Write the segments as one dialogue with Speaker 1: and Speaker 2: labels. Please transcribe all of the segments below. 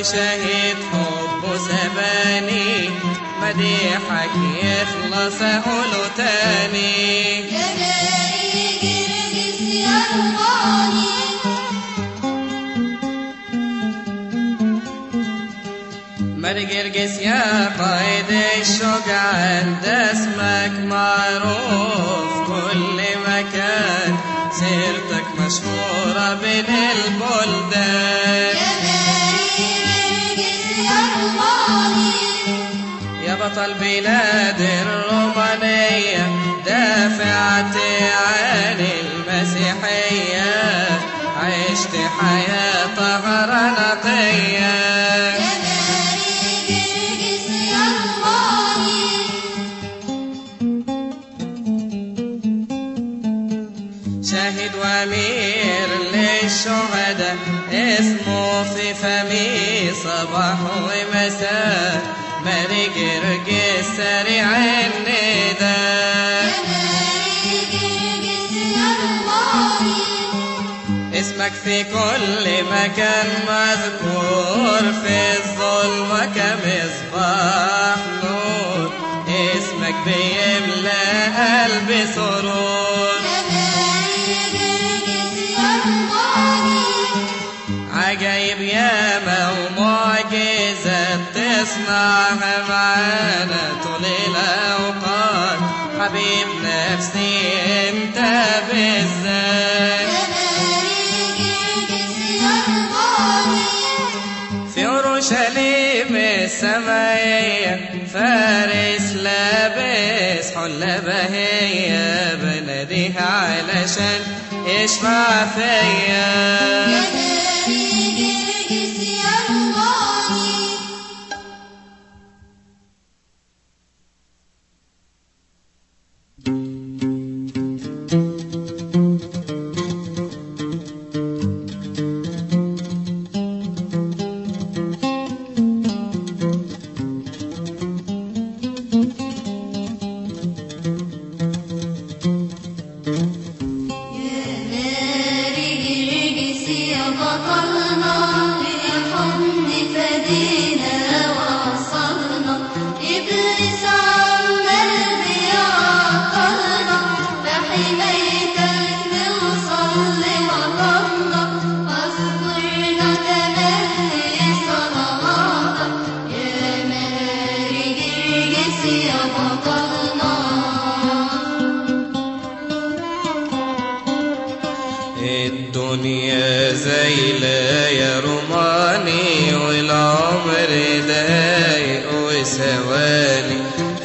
Speaker 1: بطل وشهيد حب سباني مديحك يخلص أقوله تاني. ماري جرجس يا قائد الشجعان ده اسمك معروف كل مكان. سيرتك مشهورة بين البلدان. يا بطل بلاد في كل مكان مذكور في الظلمة كمصباح نور. اسمك بيملى قلبي سرور. عجايب ياما ومعجزات تصنعها معانا طول الأوقات حبيب حلة بهية بناديها علشان يشفع فيا الدنيا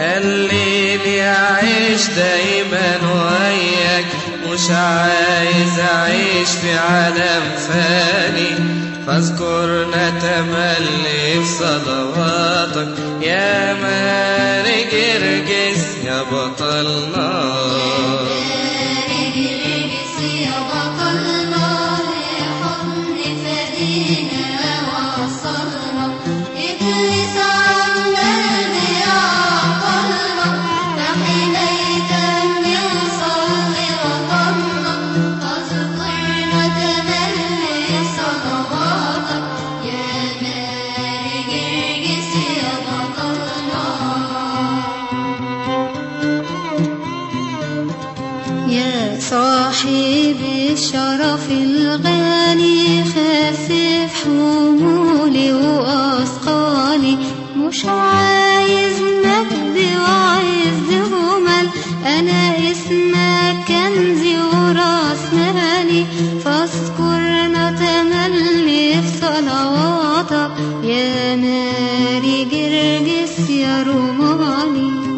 Speaker 1: خليني أعيش دايما وياك. مش عايز أعيش في عالم فاني. فاذكرنا تملي في صلواتك. يا ماري جرجس يا بطلنا
Speaker 2: حمولي وأثقالي مش عايز مجد وعز همل أنا اسمك كنزي وراس مالي فاذكرنا تملي في صلواتك يا ماري جرجس يا روماني.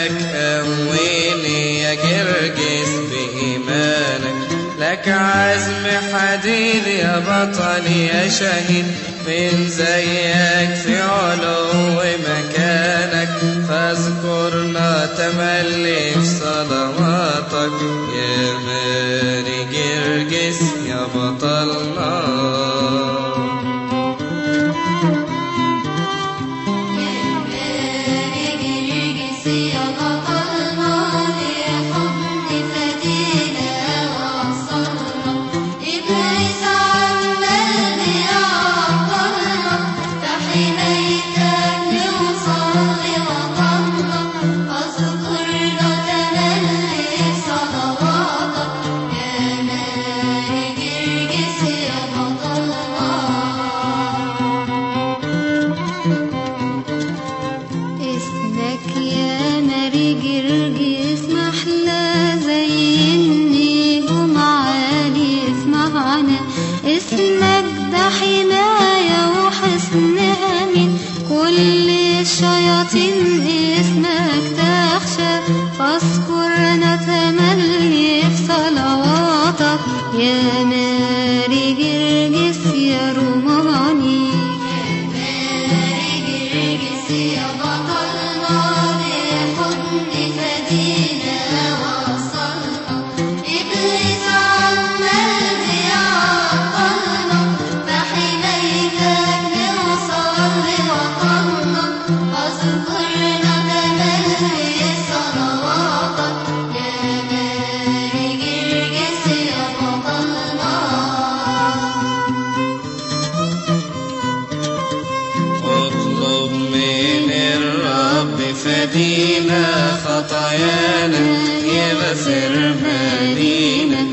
Speaker 2: لإلهك قويني يا جرجس بإيمانك. لك عزم حديد يا بطل يا شهيد. من زيك في علو مكانك. فاذكرنا تملي في صلواتك. يا ماري جرجس يا بطلنا فدينا خطايانا يغفر مالينا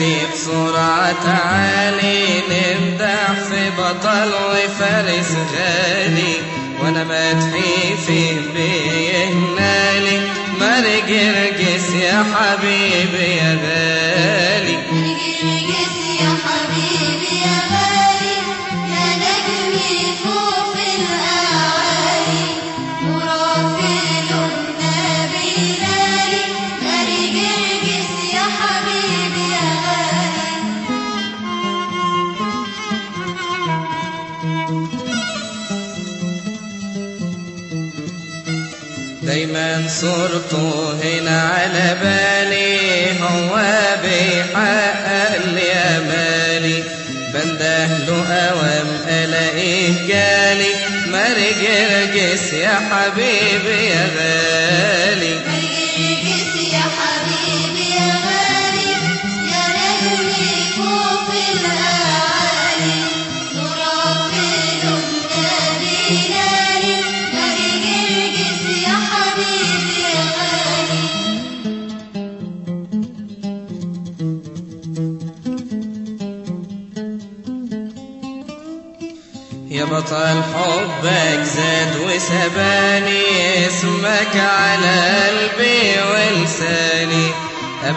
Speaker 2: نفسي بسرعة تعالي نمدح في بطل وفارس غالي وأنا مدحي فيه بيهنالي ماري جرجس يا حبيبي يا غالي. دايما صورته هنا على بالي هو بيحقق لي امالي بنده له أوام ألاقيه جالي ماري جرجس يا حبيبي يا غالي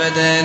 Speaker 1: ابدا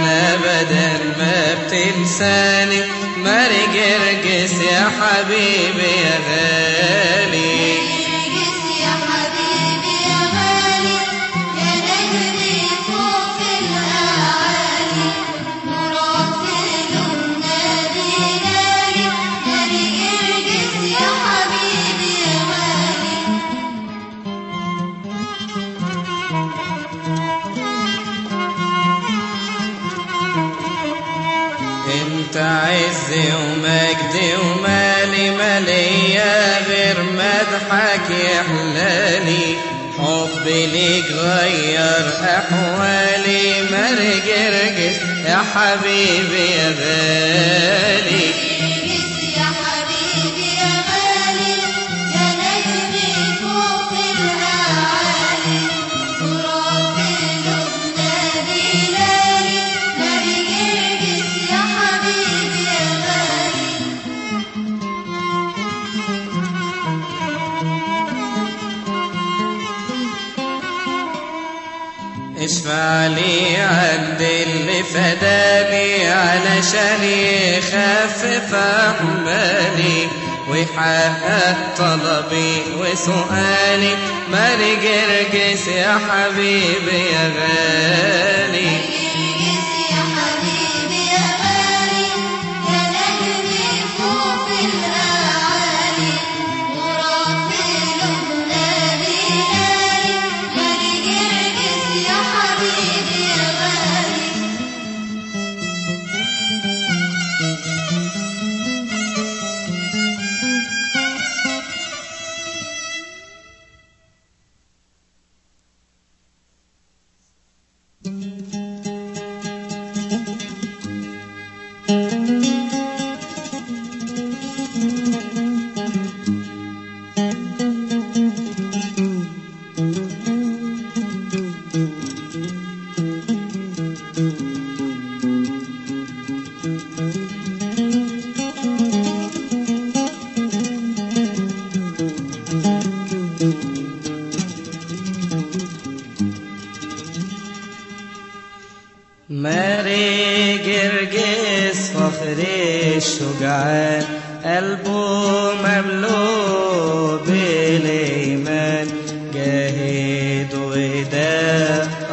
Speaker 1: حبيبي ويحقق طلبي وسؤالي مالي جرجس يا حبيبي يا غالي.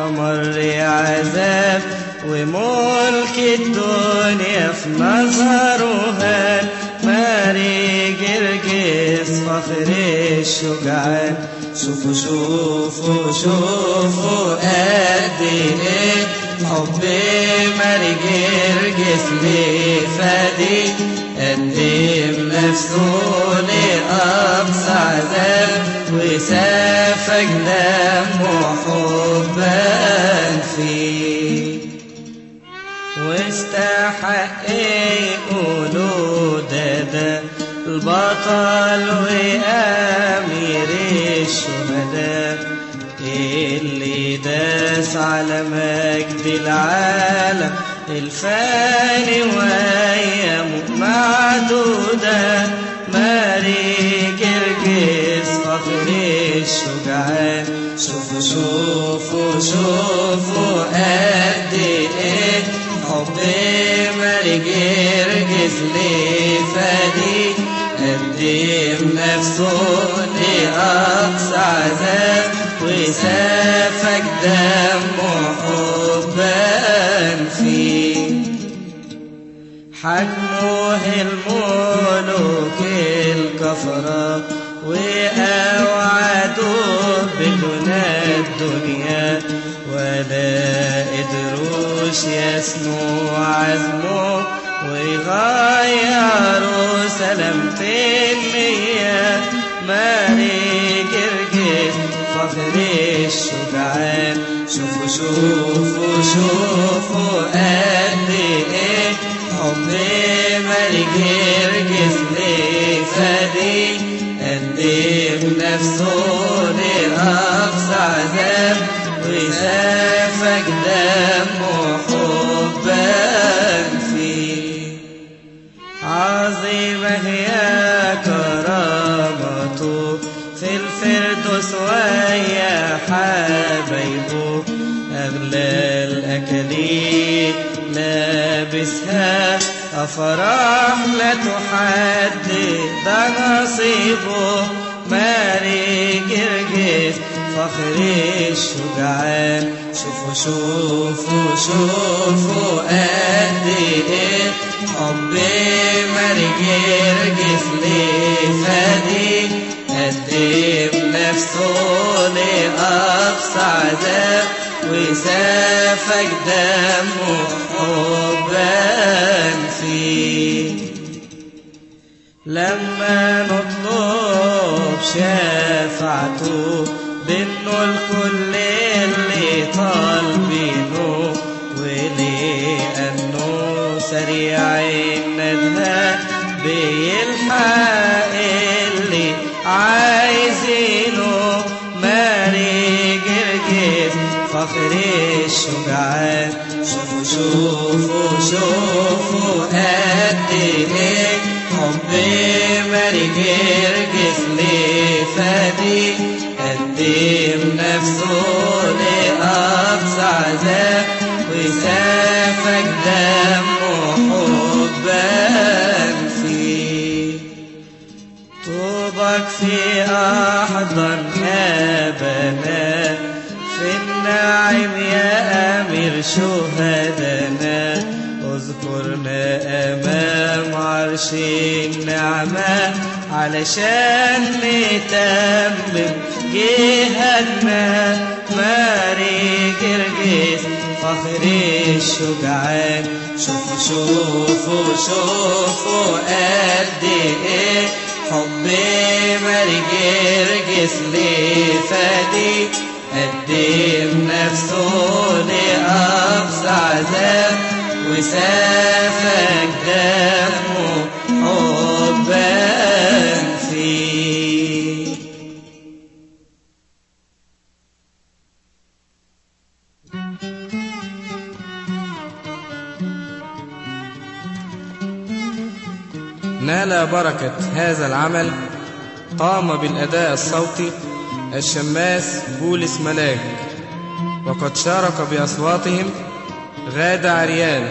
Speaker 1: أمر عذاب وملك الدنيا في هان ماري جرجس فخر الشجعان شوفوا شوفوا شوفوا قد إيه حب ماري جرجس ليه فادي قدم نفسه لأقصى عذاب. وسافك دمه حبا فيه. واستحق يقولوا ده البطل وأمير الشهداء اللي داس على مجد العالم الفاني ماري جرجس فخر شوفوا شوفوا شوفوا قد إيه حب ماري جرجس ليه فادي قدم نفسه لأقصى عذاب وسافك دمه حبا فيه حكمه الملوك الكفرة وأوعدوا ولا قدروش يسنوا عزمه ويغيروا سلامة النية ماري جرجس فخر الشجعان. شوفوا شوفوا شوفوا قد إيه حب ماري جرجس ليه قدم نفسه لأقصى عذاب أفراح لا تحدد ده نصيبه ماري جرجس فخر الشجعان شوفوا شوفوا شوفوا قد إيه. حب ماري جرجس لفادي قدم نفسه لأقصى عذاب. وسافك دمه حبا فيه لما نطلب شفاعته بانه الكل اللي طالبينه طوبك في أحضن أبنا في النعيم يا أمير شهدنا. اذكرنا أمام عرش النعمة. علشان نتمم جهادنا ماري جرجس فخر الشجعان شوفوا شوفوا شوفوا قد إيه. حب ماري جرجس لفادي قدم نفسه لأقصى عذاب وسافك دمه
Speaker 3: بركة هذا العمل قام بالأداء الصوتي الشماس بولس ملاك. وقد شارك بأصواتهم غادة عريان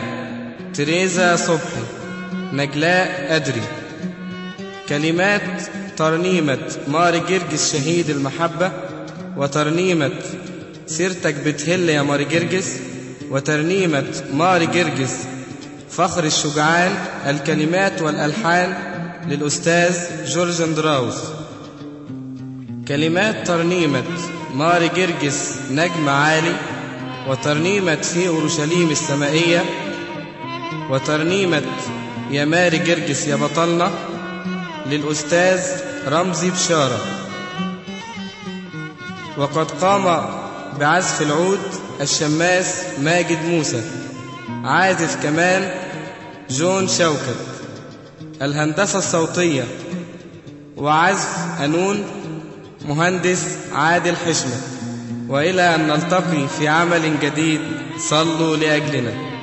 Speaker 3: تريزا صبحي نجلاء أدري. كلمات ترنيمة ماري جرجس شهيد المحبة وترنيمة سيرتك بتهل يا ماري جرجس وترنيمة ماري جرجس فخر الشجعان الكلمات والألحان للأستاذ جورج أندراوس. كلمات ترنيمة ماري جرجس نجم عالي وترنيمة في أورشليم السمائية وترنيمة يا ماري جرجس يا بطلنا للأستاذ رمزي بشارة. وقد قام بعزف العود الشماس ماجد موسى عازف كمان جون شوكت. الهندسة الصوتية وعزف قانون مهندس عادل حشمة. وإلى أن نلتقي في عمل جديد صلوا لأجلنا.